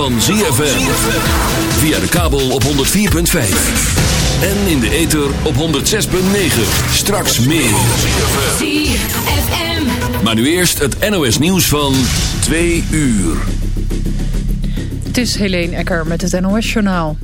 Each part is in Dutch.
van ZFM. Via de kabel op 104.5. En in de ether op 106.9. Straks meer. ZFM. Maar nu eerst het NOS nieuws van 2 uur. Het is Helene Ecker met het NOS-journaal.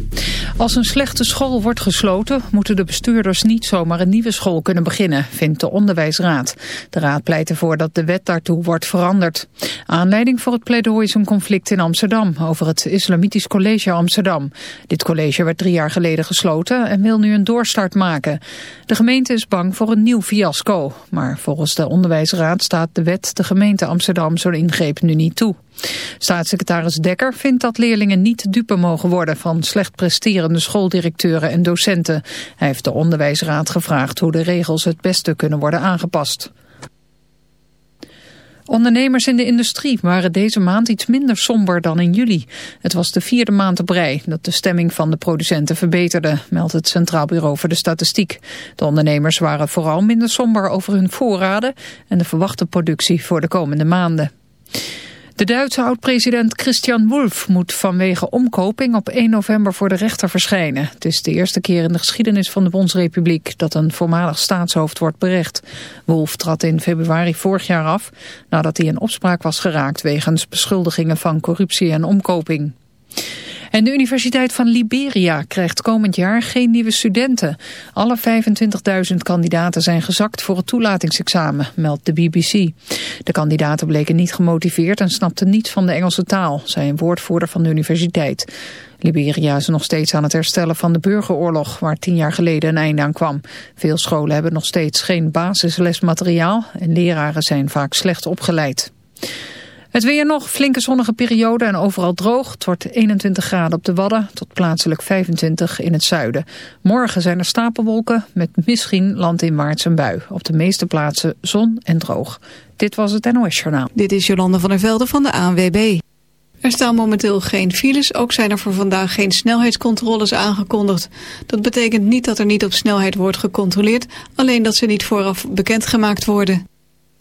Als een slechte school wordt gesloten, moeten de bestuurders niet zomaar een nieuwe school kunnen beginnen, vindt de onderwijsraad. De raad pleit ervoor dat de wet daartoe wordt veranderd. Aanleiding voor het pleidooi is een conflict in Amsterdam over het Islamitisch College Amsterdam. Dit college werd drie jaar geleden gesloten en wil nu een doorstart maken. De gemeente is bang voor een nieuw fiasco, maar volgens de onderwijsraad staat de wet de gemeente Amsterdam zo'n ingreep nu niet toe. Staatssecretaris Dekker vindt dat leerlingen niet dupe mogen worden van slecht presterende schooldirecteuren en docenten. Hij heeft de onderwijsraad gevraagd hoe de regels het beste kunnen worden aangepast. Ondernemers in de industrie waren deze maand iets minder somber dan in juli. Het was de vierde maand op rij dat de stemming van de producenten verbeterde, meldt het Centraal Bureau voor de Statistiek. De ondernemers waren vooral minder somber over hun voorraden en de verwachte productie voor de komende maanden. De Duitse oud-president Christian Wolff moet vanwege omkoping op 1 november voor de rechter verschijnen. Het is de eerste keer in de geschiedenis van de Bondsrepubliek dat een voormalig staatshoofd wordt berecht. Wolff trad in februari vorig jaar af nadat hij in opspraak was geraakt wegens beschuldigingen van corruptie en omkoping. En de Universiteit van Liberia krijgt komend jaar geen nieuwe studenten. Alle 25.000 kandidaten zijn gezakt voor het toelatingsexamen, meldt de BBC. De kandidaten bleken niet gemotiveerd en snapten niets van de Engelse taal, zei een woordvoerder van de universiteit. Liberia is nog steeds aan het herstellen van de burgeroorlog, waar tien jaar geleden een einde aan kwam. Veel scholen hebben nog steeds geen basislesmateriaal en leraren zijn vaak slecht opgeleid. Het weer nog, flinke zonnige periode en overal droog. Het wordt 21 graden op de Wadden tot plaatselijk 25 in het zuiden. Morgen zijn er stapelwolken met misschien landinwaarts een bui. Op de meeste plaatsen zon en droog. Dit was het NOS Journaal. Dit is Jolande van der Velde van de ANWB. Er staan momenteel geen files, ook zijn er voor vandaag geen snelheidscontroles aangekondigd. Dat betekent niet dat er niet op snelheid wordt gecontroleerd, alleen dat ze niet vooraf bekendgemaakt worden.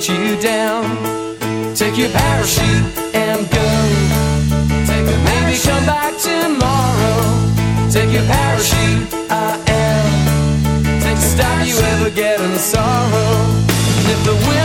let you down. Take your parachute and go. Take a Maybe come back tomorrow. Take your parachute, I am. Take the stop you ever get in sorrow. And if the wind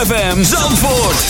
ZFM Zandvoort.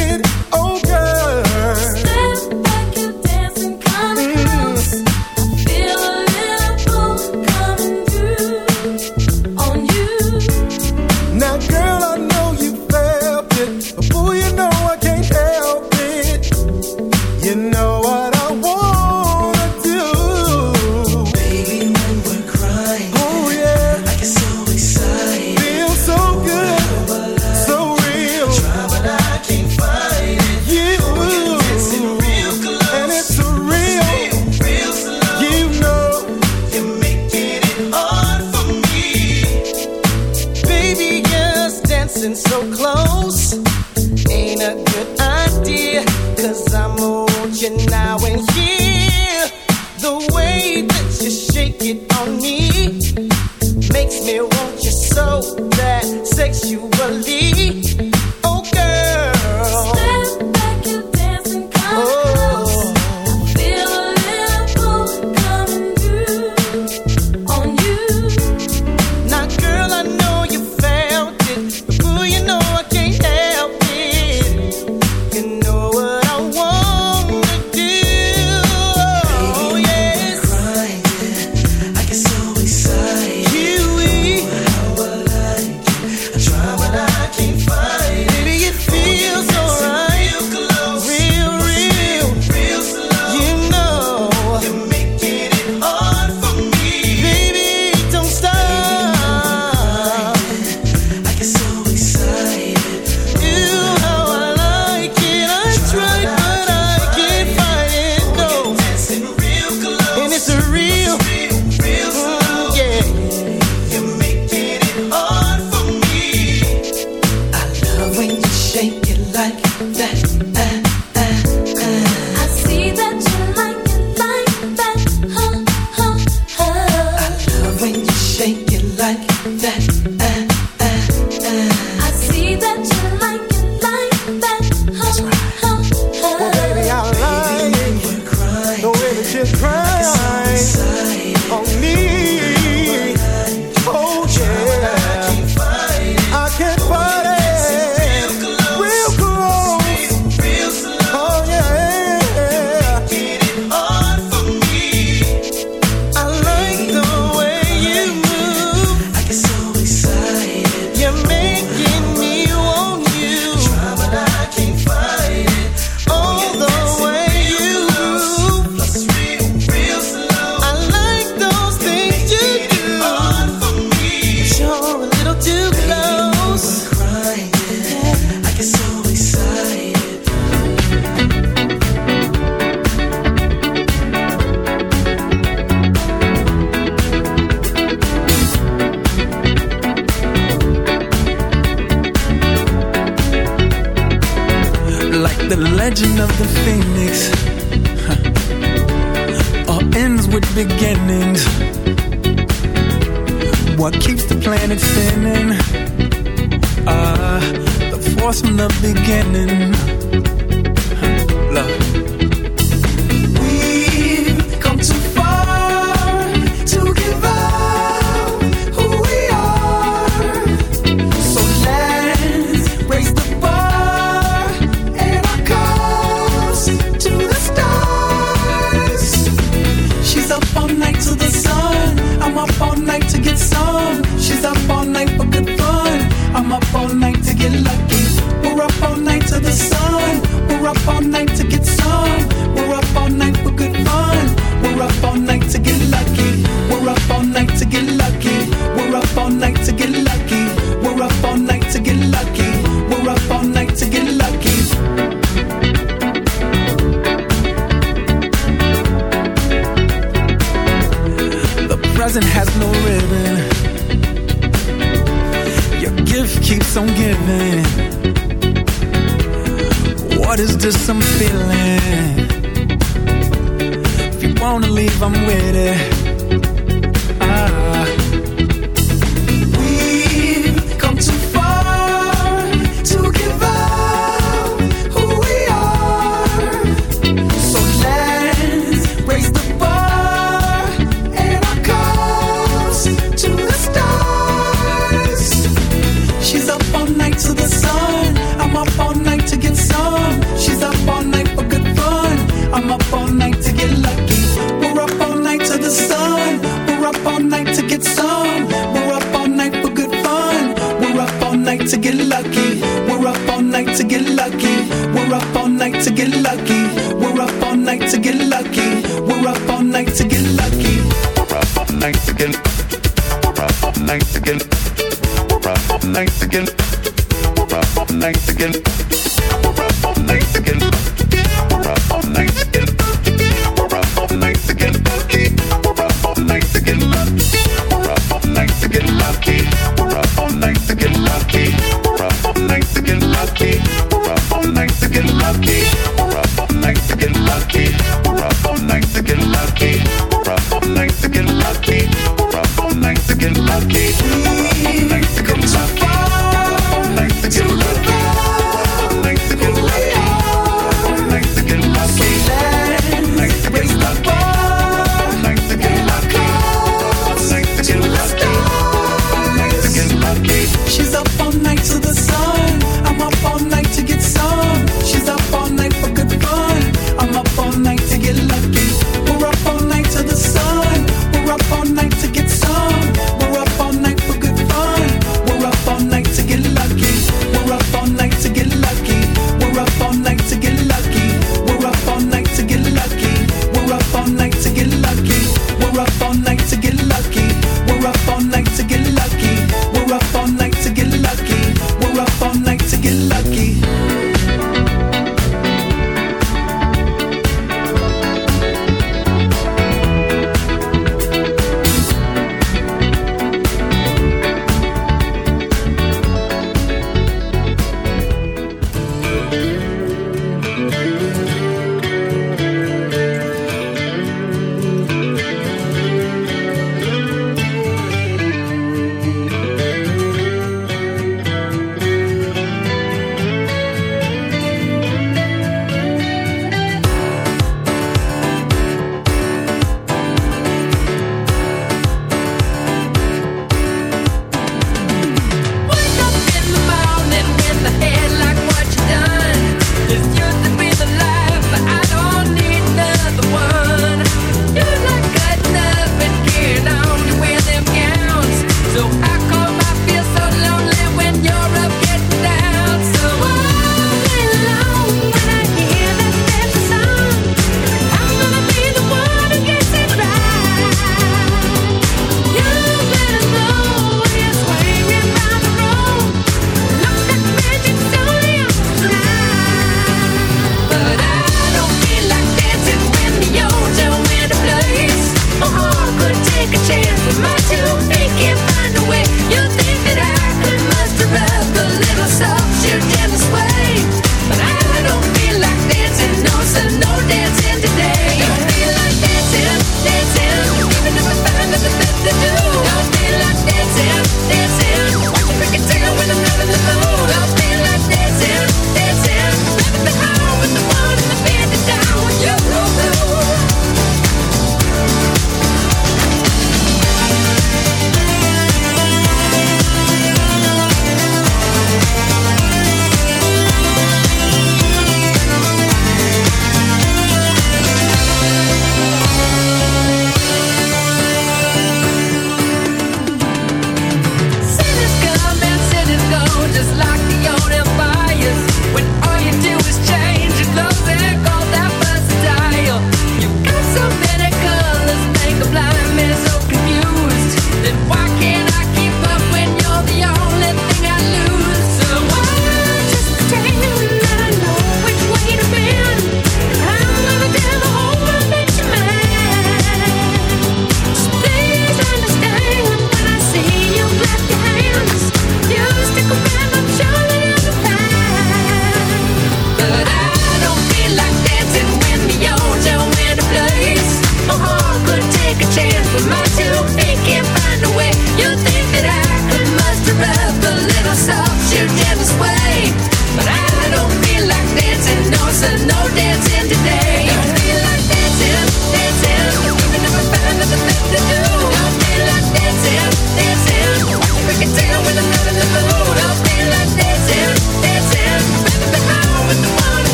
Nice again. Nice again. Nice again. Nice again.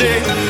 shit.